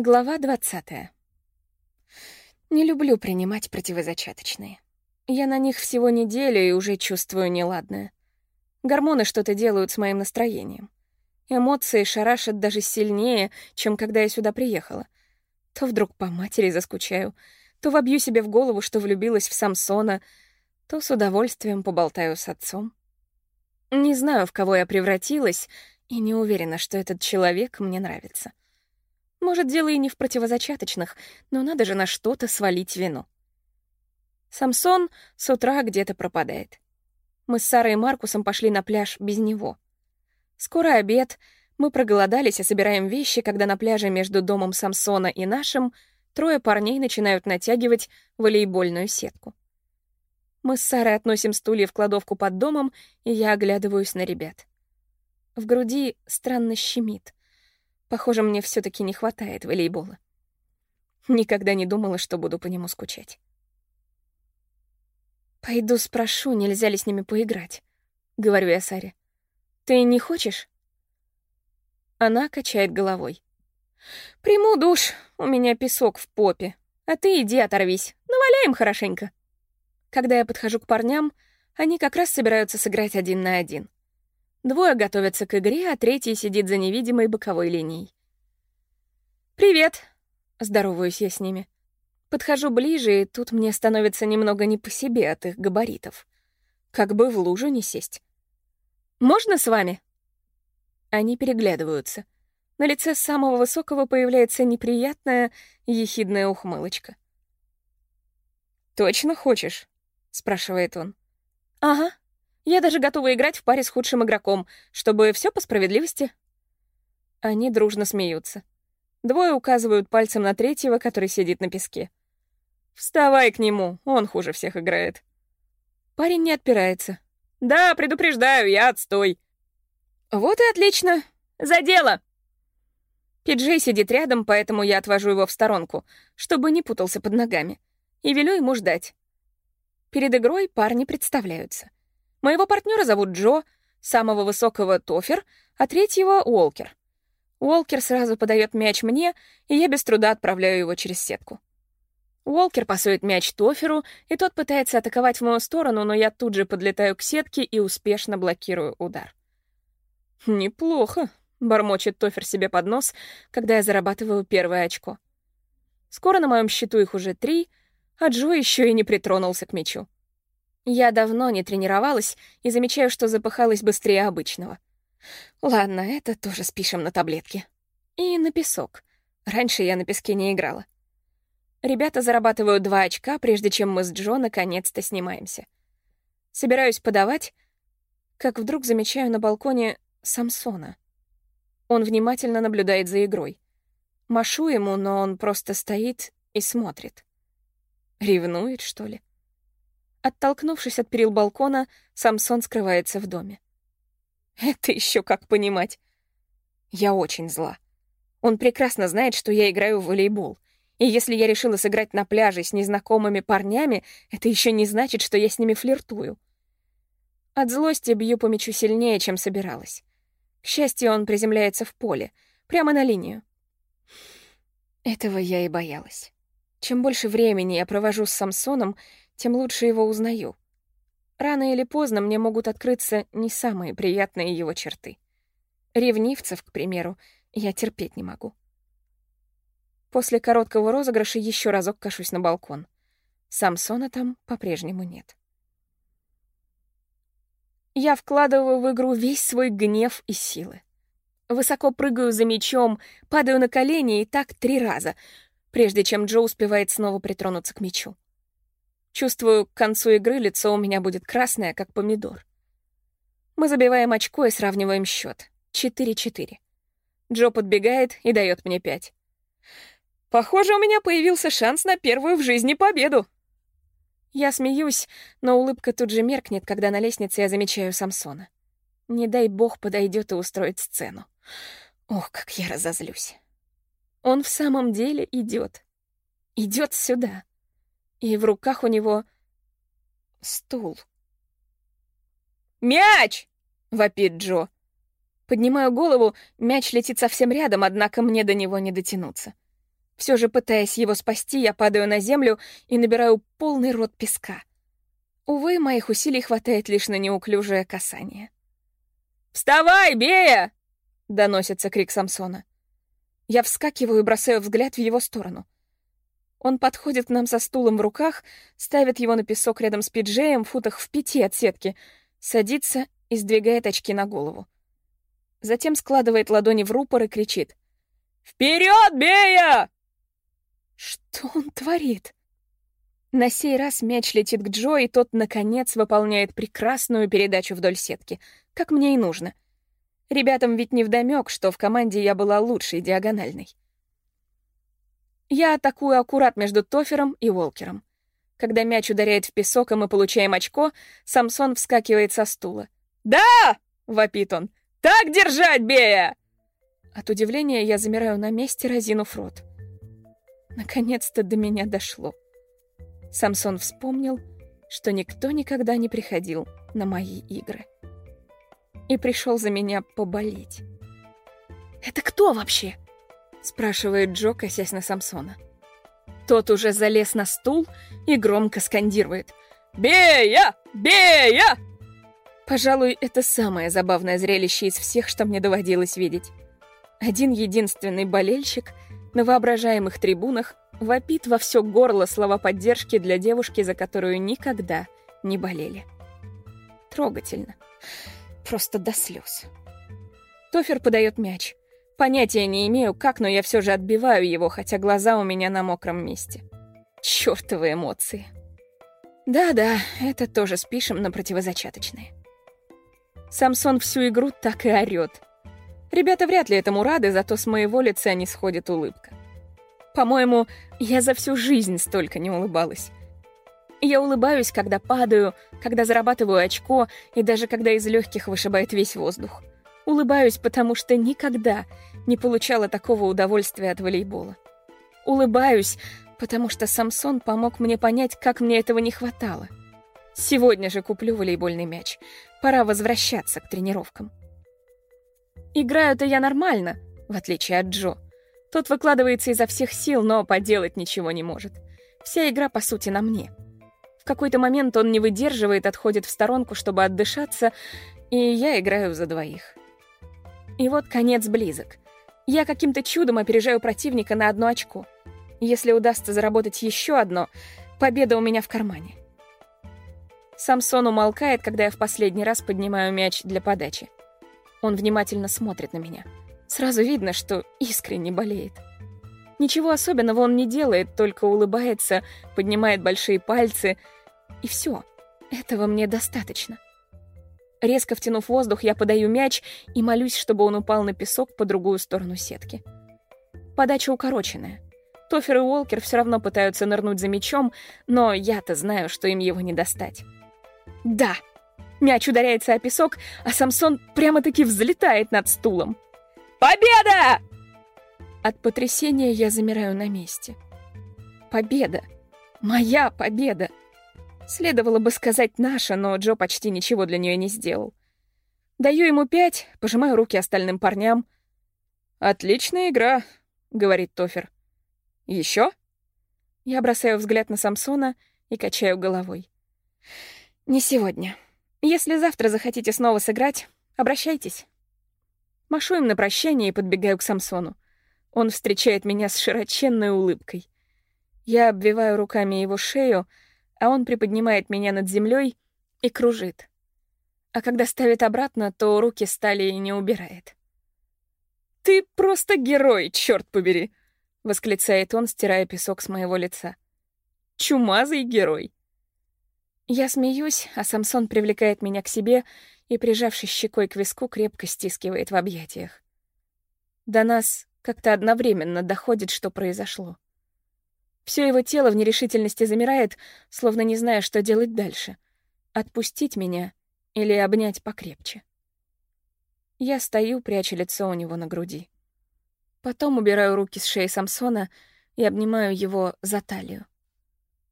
Глава 20. Не люблю принимать противозачаточные. Я на них всего неделю и уже чувствую неладное. Гормоны что-то делают с моим настроением. Эмоции шарашат даже сильнее, чем когда я сюда приехала. То вдруг по матери заскучаю, то вобью себе в голову, что влюбилась в Самсона, то с удовольствием поболтаю с отцом. Не знаю, в кого я превратилась, и не уверена, что этот человек мне нравится. Может, дело и не в противозачаточных, но надо же на что-то свалить вину. Самсон с утра где-то пропадает. Мы с Сарой и Маркусом пошли на пляж без него. Скоро обед, мы проголодались и собираем вещи, когда на пляже между домом Самсона и нашим трое парней начинают натягивать волейбольную сетку. Мы с Сарой относим стулья в кладовку под домом, и я оглядываюсь на ребят. В груди странно щемит. Похоже, мне все таки не хватает волейбола. Никогда не думала, что буду по нему скучать. «Пойду спрошу, нельзя ли с ними поиграть», — говорю я Саре. «Ты не хочешь?» Она качает головой. «Приму душ, у меня песок в попе. А ты иди оторвись, наваляем хорошенько». Когда я подхожу к парням, они как раз собираются сыграть один на один. Двое готовятся к игре, а третий сидит за невидимой боковой линией. «Привет!» — здороваюсь я с ними. Подхожу ближе, и тут мне становится немного не по себе от их габаритов. Как бы в лужу не сесть. «Можно с вами?» Они переглядываются. На лице самого высокого появляется неприятная, ехидная ухмылочка. «Точно хочешь?» — спрашивает он. «Ага», я даже готова играть в паре с худшим игроком, чтобы все по справедливости. Они дружно смеются. Двое указывают пальцем на третьего, который сидит на песке. «Вставай к нему, он хуже всех играет». Парень не отпирается. «Да, предупреждаю, я отстой». «Вот и отлично. За дело!» Пиджей сидит рядом, поэтому я отвожу его в сторонку, чтобы не путался под ногами, и велю ему ждать. Перед игрой парни представляются. Моего партнера зовут Джо, самого высокого — Тофер, а третьего — Уолкер. Уолкер сразу подает мяч мне, и я без труда отправляю его через сетку. Уолкер пасует мяч Тоферу, и тот пытается атаковать в мою сторону, но я тут же подлетаю к сетке и успешно блокирую удар. «Неплохо», — бормочет Тофер себе под нос, когда я зарабатываю первое очко. Скоро на моем счету их уже три, а Джо еще и не притронулся к мячу. Я давно не тренировалась и замечаю, что запыхалась быстрее обычного. Ладно, это тоже спишем на таблетки. И на песок. Раньше я на песке не играла. Ребята зарабатывают два очка, прежде чем мы с Джо наконец-то снимаемся. Собираюсь подавать, как вдруг замечаю на балконе Самсона. Он внимательно наблюдает за игрой. Машу ему, но он просто стоит и смотрит. Ревнует, что ли? Оттолкнувшись от перил балкона, Самсон скрывается в доме. Это еще как понимать. Я очень зла. Он прекрасно знает, что я играю в волейбол. И если я решила сыграть на пляже с незнакомыми парнями, это еще не значит, что я с ними флиртую. От злости бью по мячу сильнее, чем собиралась. К счастью, он приземляется в поле, прямо на линию. Этого я и боялась. Чем больше времени я провожу с Самсоном, тем лучше его узнаю. Рано или поздно мне могут открыться не самые приятные его черты. Ревнивцев, к примеру, я терпеть не могу. После короткого розыгрыша еще разок кашусь на балкон. Самсона там по-прежнему нет. Я вкладываю в игру весь свой гнев и силы. Высоко прыгаю за мячом, падаю на колени и так три раза, прежде чем Джо успевает снова притронуться к мячу. Чувствую, к концу игры лицо у меня будет красное, как помидор. Мы забиваем очко и сравниваем счет. 4-4. Джо подбегает и дает мне 5. Похоже, у меня появился шанс на первую в жизни победу. Я смеюсь, но улыбка тут же меркнет, когда на лестнице я замечаю Самсона. Не дай бог подойдет и устроит сцену. Ох, как я разозлюсь. Он в самом деле идет. Идет сюда и в руках у него стул. «Мяч!» — вопит Джо. Поднимаю голову, мяч летит совсем рядом, однако мне до него не дотянуться. Все же, пытаясь его спасти, я падаю на землю и набираю полный рот песка. Увы, моих усилий хватает лишь на неуклюжее касание. «Вставай, Бея!» — доносится крик Самсона. Я вскакиваю и бросаю взгляд в его сторону. Он подходит к нам со стулом в руках, ставит его на песок рядом с пиджеем, в футах в пяти от сетки, садится и сдвигает очки на голову. Затем складывает ладони в рупор и кричит. «Вперед, Бея!» Что он творит? На сей раз мяч летит к Джо, и тот, наконец, выполняет прекрасную передачу вдоль сетки, как мне и нужно. Ребятам ведь не вдомёк, что в команде я была лучшей диагональной. Я атакую аккурат между Тофером и Уолкером. Когда мяч ударяет в песок, и мы получаем очко, Самсон вскакивает со стула. «Да!» — вопит он. «Так держать, Бея!» От удивления я замираю на месте, разинув рот. Наконец-то до меня дошло. Самсон вспомнил, что никто никогда не приходил на мои игры. И пришел за меня поболеть. «Это кто вообще?» — спрашивает Джо, косясь на Самсона. Тот уже залез на стул и громко скандирует. «Бея! Бея!» Пожалуй, это самое забавное зрелище из всех, что мне доводилось видеть. Один единственный болельщик — на воображаемых трибунах вопит во все горло слова поддержки для девушки, за которую никогда не болели. Трогательно. Просто до слез. Тофер подает мяч. Понятия не имею, как, но я все же отбиваю его, хотя глаза у меня на мокром месте. Чёртовы эмоции. Да-да, это тоже спишем на противозачаточные. Самсон всю игру так и орёт. Ребята вряд ли этому рады, зато с моего лица не сходит улыбка. По-моему, я за всю жизнь столько не улыбалась. Я улыбаюсь, когда падаю, когда зарабатываю очко и даже когда из легких вышибает весь воздух. Улыбаюсь, потому что никогда не получала такого удовольствия от волейбола. Улыбаюсь, потому что Самсон помог мне понять, как мне этого не хватало. Сегодня же куплю волейбольный мяч. Пора возвращаться к тренировкам. Играю-то я нормально, в отличие от Джо. Тот выкладывается изо всех сил, но поделать ничего не может. Вся игра, по сути, на мне. В какой-то момент он не выдерживает, отходит в сторонку, чтобы отдышаться, и я играю за двоих. И вот конец близок. Я каким-то чудом опережаю противника на одно очко. Если удастся заработать еще одно, победа у меня в кармане. Самсон умолкает, когда я в последний раз поднимаю мяч для подачи. Он внимательно смотрит на меня. Сразу видно, что искренне болеет. Ничего особенного он не делает, только улыбается, поднимает большие пальцы. И все. Этого мне достаточно. Резко втянув воздух, я подаю мяч и молюсь, чтобы он упал на песок по другую сторону сетки. Подача укороченная. Тофер и Уолкер все равно пытаются нырнуть за мячом, но я-то знаю, что им его не достать. Да, Мяч ударяется о песок, а Самсон прямо-таки взлетает над стулом. «Победа!» От потрясения я замираю на месте. Победа! Моя победа! Следовало бы сказать наша, но Джо почти ничего для нее не сделал. Даю ему пять, пожимаю руки остальным парням. «Отличная игра», — говорит Тофер. «Еще?» Я бросаю взгляд на Самсона и качаю головой. «Не сегодня». Если завтра захотите снова сыграть, обращайтесь. Машу им на прощание и подбегаю к Самсону. Он встречает меня с широченной улыбкой. Я обвиваю руками его шею, а он приподнимает меня над землей и кружит. А когда ставит обратно, то руки стали и не убирает. «Ты просто герой, черт побери!» — восклицает он, стирая песок с моего лица. «Чумазый герой!» Я смеюсь, а Самсон привлекает меня к себе и, прижавшись щекой к виску, крепко стискивает в объятиях. До нас как-то одновременно доходит, что произошло. Все его тело в нерешительности замирает, словно не зная, что делать дальше. Отпустить меня или обнять покрепче. Я стою, пряча лицо у него на груди. Потом убираю руки с шеи Самсона и обнимаю его за талию.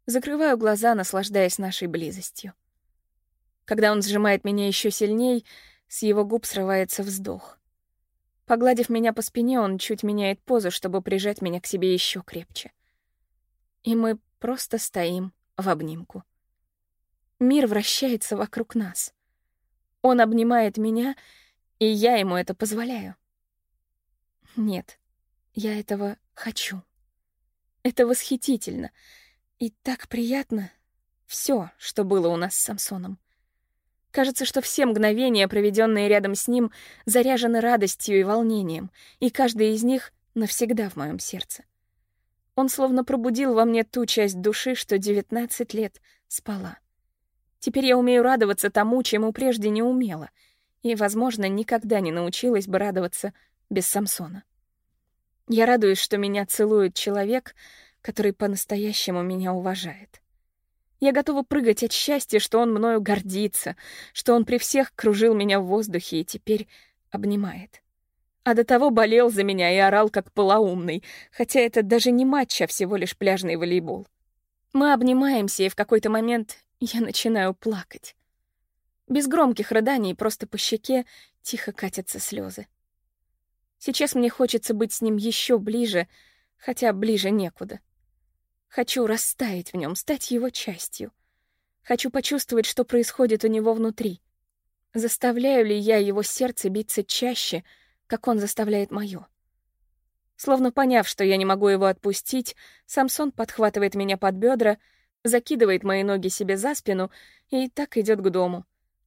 Закрываю глаза, наслаждаясь нашей близостью. Когда он сжимает меня еще сильней, с его губ срывается вздох. Погладив меня по спине, он чуть меняет позу, чтобы прижать меня к себе еще крепче. И мы просто стоим в обнимку. Мир вращается вокруг нас. Он обнимает меня, и я ему это позволяю. Нет, я этого хочу. Это восхитительно и так приятно. Все, что было у нас с Самсоном. Кажется, что все мгновения, проведенные рядом с ним, заряжены радостью и волнением, и каждый из них навсегда в моем сердце. Он словно пробудил во мне ту часть души, что 19 лет спала. Теперь я умею радоваться тому, чему прежде не умела, и, возможно, никогда не научилась бы радоваться без Самсона. Я радуюсь, что меня целует человек, который по-настоящему меня уважает. Я готова прыгать от счастья, что он мною гордится, что он при всех кружил меня в воздухе и теперь обнимает. А до того болел за меня и орал как полоумный, хотя это даже не матч, а всего лишь пляжный волейбол. Мы обнимаемся, и в какой-то момент я начинаю плакать. Без громких рыданий, просто по щеке тихо катятся слезы. Сейчас мне хочется быть с ним еще ближе, хотя ближе некуда. Хочу растаять в нем, стать его частью. Хочу почувствовать, что происходит у него внутри. Заставляю ли я его сердце биться чаще, как он заставляет мое? Словно поняв, что я не могу его отпустить, Самсон подхватывает меня под бедра, закидывает мои ноги себе за спину и так идет к дому.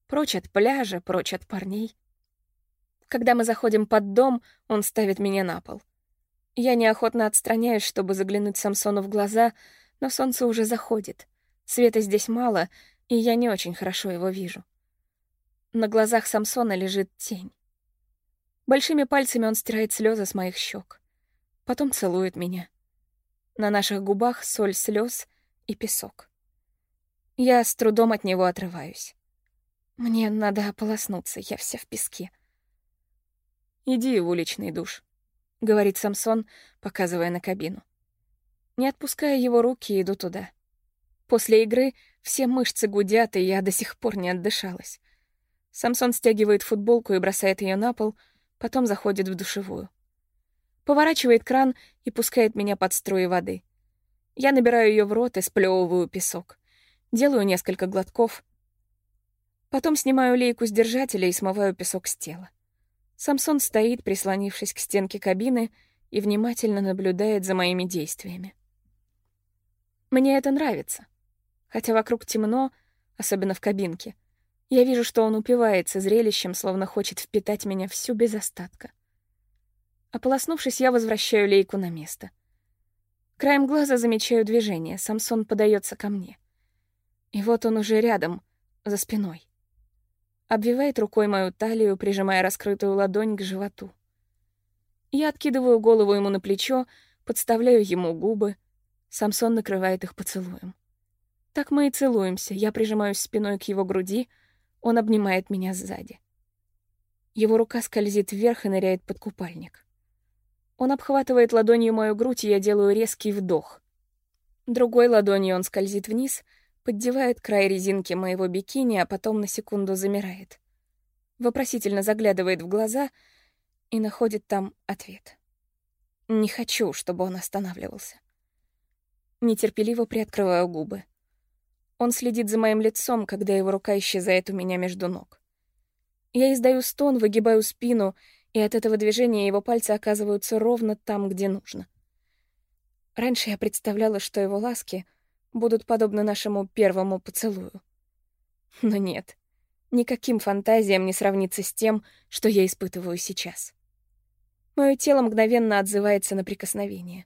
Прочь от пляжа, прочь от парней. Когда мы заходим под дом, он ставит меня на пол. Я неохотно отстраняюсь, чтобы заглянуть Самсону в глаза, но солнце уже заходит. Света здесь мало, и я не очень хорошо его вижу. На глазах Самсона лежит тень. Большими пальцами он стирает слезы с моих щек. Потом целует меня. На наших губах соль слез и песок. Я с трудом от него отрываюсь. Мне надо ополоснуться, я вся в песке. Иди в уличный душ. — говорит Самсон, показывая на кабину. Не отпуская его руки, иду туда. После игры все мышцы гудят, и я до сих пор не отдышалась. Самсон стягивает футболку и бросает ее на пол, потом заходит в душевую. Поворачивает кран и пускает меня под струи воды. Я набираю ее в рот и сплевываю песок. Делаю несколько глотков. Потом снимаю лейку с держателя и смываю песок с тела. Самсон стоит, прислонившись к стенке кабины, и внимательно наблюдает за моими действиями. Мне это нравится. Хотя вокруг темно, особенно в кабинке. Я вижу, что он упивается зрелищем, словно хочет впитать меня всю без остатка. Ополоснувшись, я возвращаю лейку на место. Краем глаза замечаю движение, Самсон подается ко мне. И вот он уже рядом, за спиной обвивает рукой мою талию, прижимая раскрытую ладонь к животу. Я откидываю голову ему на плечо, подставляю ему губы. Самсон накрывает их поцелуем. Так мы и целуемся. Я прижимаюсь спиной к его груди, он обнимает меня сзади. Его рука скользит вверх и ныряет под купальник. Он обхватывает ладонью мою грудь, и я делаю резкий вдох. Другой ладонью он скользит вниз — поддевает край резинки моего бикини, а потом на секунду замирает. Вопросительно заглядывает в глаза и находит там ответ. Не хочу, чтобы он останавливался. Нетерпеливо приоткрываю губы. Он следит за моим лицом, когда его рука исчезает у меня между ног. Я издаю стон, выгибаю спину, и от этого движения его пальцы оказываются ровно там, где нужно. Раньше я представляла, что его ласки — будут подобны нашему первому поцелую. Но нет, никаким фантазиям не сравнится с тем, что я испытываю сейчас. Мое тело мгновенно отзывается на прикосновение.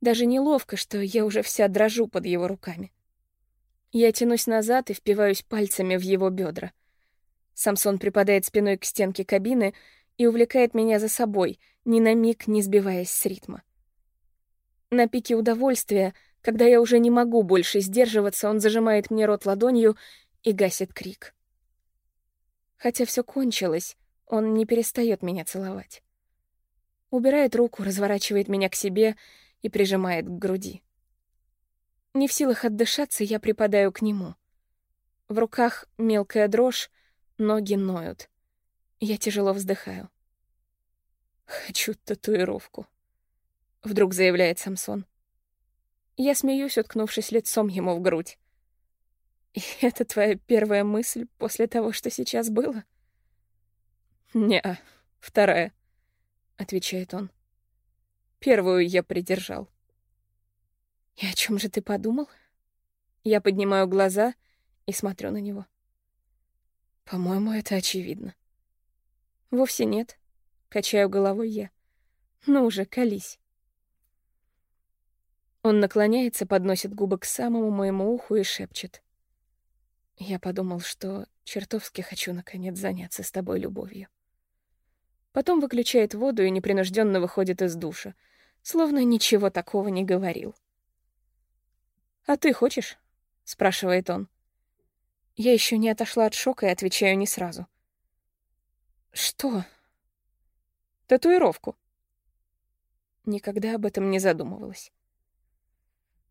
Даже неловко, что я уже вся дрожу под его руками. Я тянусь назад и впиваюсь пальцами в его бедра. Самсон припадает спиной к стенке кабины и увлекает меня за собой, ни на миг не сбиваясь с ритма. На пике удовольствия — когда я уже не могу больше сдерживаться, он зажимает мне рот ладонью и гасит крик. Хотя все кончилось, он не перестает меня целовать. Убирает руку, разворачивает меня к себе и прижимает к груди. Не в силах отдышаться, я припадаю к нему. В руках мелкая дрожь, ноги ноют. Я тяжело вздыхаю. «Хочу татуировку», — вдруг заявляет Самсон. Я смеюсь, уткнувшись лицом ему в грудь. «И это твоя первая мысль после того, что сейчас было?» «Не-а, вторая», — отвечает он. «Первую я придержал». «И о чем же ты подумал?» Я поднимаю глаза и смотрю на него. По-моему, это очевидно. Вовсе нет. Качаю головой я. Ну уже, колись. Он наклоняется, подносит губы к самому моему уху и шепчет. Я подумал, что чертовски хочу наконец заняться с тобой любовью. Потом выключает воду и непринужденно выходит из душа, словно ничего такого не говорил. «А ты хочешь?» — спрашивает он. Я еще не отошла от шока и отвечаю не сразу. «Что?» «Татуировку». Никогда об этом не задумывалась.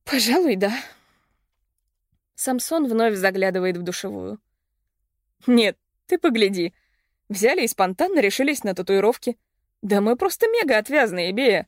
«Пожалуй, да». Самсон вновь заглядывает в душевую. «Нет, ты погляди. Взяли и спонтанно решились на татуировки. Да мы просто мега отвязные, Бея».